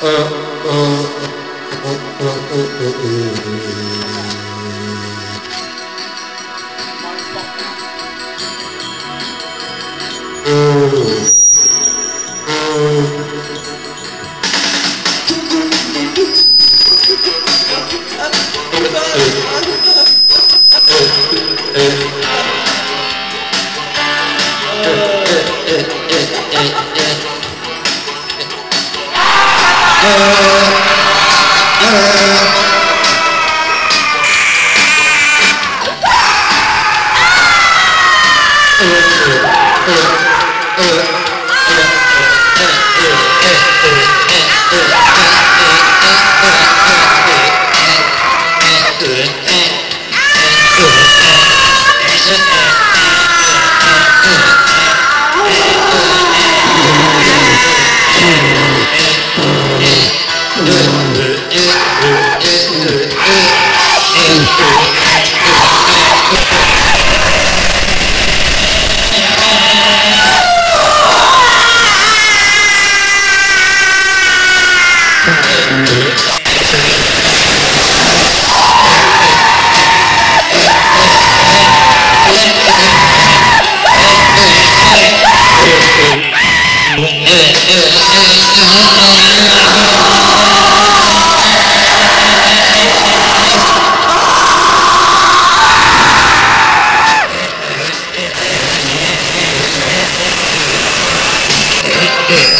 Oh. Yeah. Hey,